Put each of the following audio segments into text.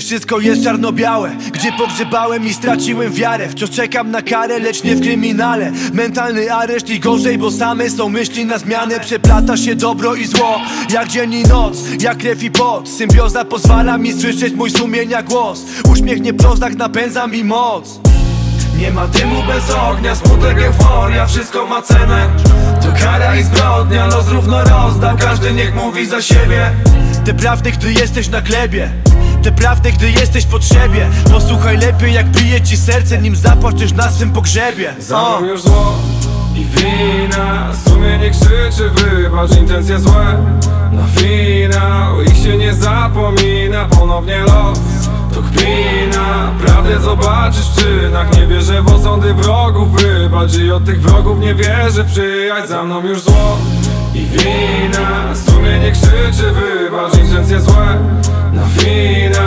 Wszystko jest czarno-białe Gdzie pogrzebałem i straciłem wiarę. Wciąż czekam na karę, lecz nie w kryminale. Mentalny areszt i gorzej, bo same są myśli na zmianę. Przeplata się dobro i zło Jak dzień i noc, jak krew i pot. Symbioza pozwala mi słyszeć mój sumienia głos. Uśmiech nie proznak napędza mi moc. Nie ma dymu bez ognia, smutek, euforia, wszystko ma cenę. To kara i zbrodnia, los równo rozdał, każdy niech mówi za siebie. Te prawdy, gdy jesteś na glebie Te prawdy, gdy jesteś w potrzebie. Posłuchaj lepiej, jak bije ci serce, nim zapłaczesz na swym pogrzebie. Za już zło i wina. Sumienie krzyczy, wybacz intencje złe. Na finał ich się nie zapomina. Ponownie los to kpina. Prawdę zobaczysz w czynach. Nie wierzę w osądy wrogów. Wybacz i od tych wrogów nie wierzę. Przyjaźń Za mną już zło i wina. Sumienie krzyczy, wybacz intencje złe. Na finał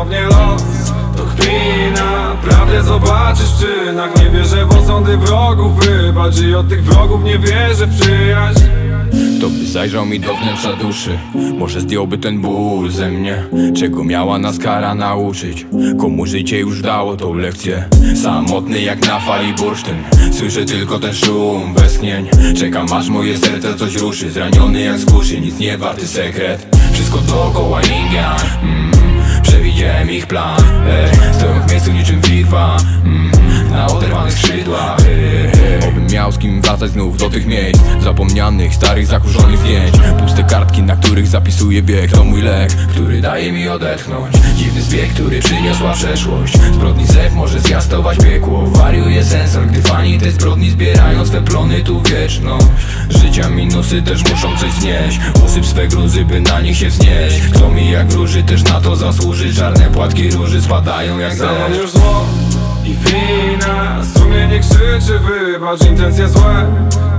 Ponownie los. To kpina Prawdę zobaczysz w czynach Nie wierzę w osądy wrogów Wybacz i od tych wrogów nie wierzę w przyjaźń. To by zajrzał mi do wnętrza duszy. Może zdjąłby ten ból ze mnie. Czego miała nas kara nauczyć? Komu życie już dało tą lekcję? Samotny jak na fali bursztyn. Słyszę tylko ten szum westchnień. Czekam aż moje serce coś ruszy. Zraniony jak z kuszy, nic nie warty sekret. Wszystko dookoła Przewidziałem ich plan. Ej, Stoją miejscu niczym wirwa mm, Na oderwanych skrzydłach. Obym miał z kim wracać znów do tych miejsc. Zapomnianych, starych, zakurzonych zdjęć. Puste kartki, na których zapisuję bieg. To mój lek, który daje mi odetchnąć. Dziwny zbieg, który przyniosła przeszłość. Zbrodni zew może zwiastować piekło. Wariuje sensor, gdy fani te zbrodni Zbierają swe plony tu wieczność Życia minusy też muszą coś znieść. Usyp swe gruzy, by na nich się wznieść. Kto mi jak wróży, też na to zasłuży. Czarne płatki róży spadają jak Za już zło i wina. Sumienie krzyczy, wybacz intencje złe.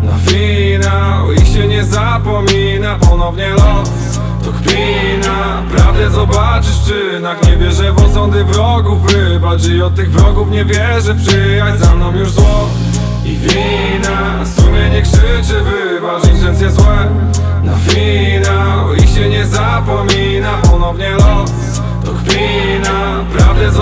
Na finał ich się nie zapomina. Ponownie los to kpina. Prawdę zobaczysz w czynach. Nie wierzę w osądy wrogów. Wybacz i od tych wrogów nie wierzę. W przyjaźń Za mną już zło i wina. Sumienie krzyczy, wybacz intencje złe. Na finał ich się nie zapomina. Ponownie los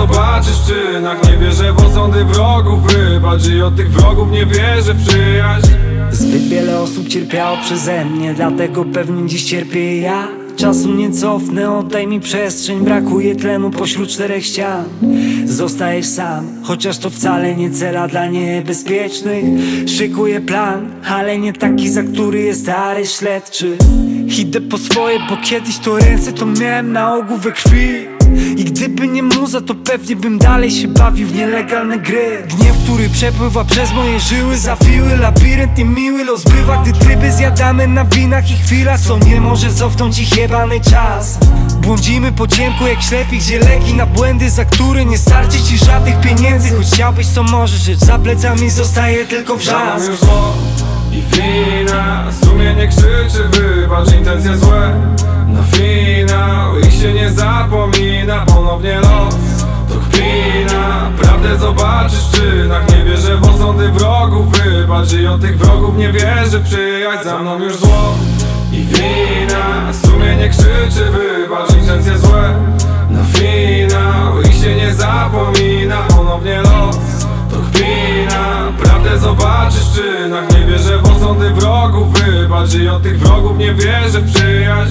zobaczysz w czynach Nie wierzę w osądy wrogów Wybacz i od tych wrogów nie wierzę w przyjaźń. Zbyt wiele osób cierpiało przeze mnie Dlatego pewnie dziś cierpię ja. Czasu nie cofnę, oddaj mi przestrzeń Brakuje tlenu pośród czterech ścian. Zostajesz sam, chociaż to wcale nie cela dla niebezpiecznych. Szykuję plan, ale nie taki, za który jest areszt śledczy. Idę po swoje, bo kiedyś to ręce to miałem na ogół we krwi i gdyby nie muza, to pewnie bym dalej się bawił w nielegalne gry. Gniew, który przepływa przez moje żyły Zawiły labirynt i miły los bywa. Gdy tryby zjadamy na winach i chwilach Co nie może cofnąć ich jebany czas. Błądzimy po ciemku jak ślepi Gdzie leki na błędy, za które nie starczy ci żadnych pieniędzy. Choć chciałbyś co możesz, lecz za plecami zostaje tylko wrzask i wina. Sumienie krzyczy, wybacz intencje złe. Na finał ich się nie zapomina. Ponownie los to kpina. Prawdę zobaczysz w czynach. Nie wierzę w osądy wrogów. Wybacz i od tych wrogów nie wierzę. W przyjaźń Za mną już zło. I wina. Sumienie krzyczy, wybacz intencje złe. Na finał ich się nie zapomina czynach Nie wierzę w osądy wrogów Wybacz i od tych wrogów nie wierzę w przyjaźń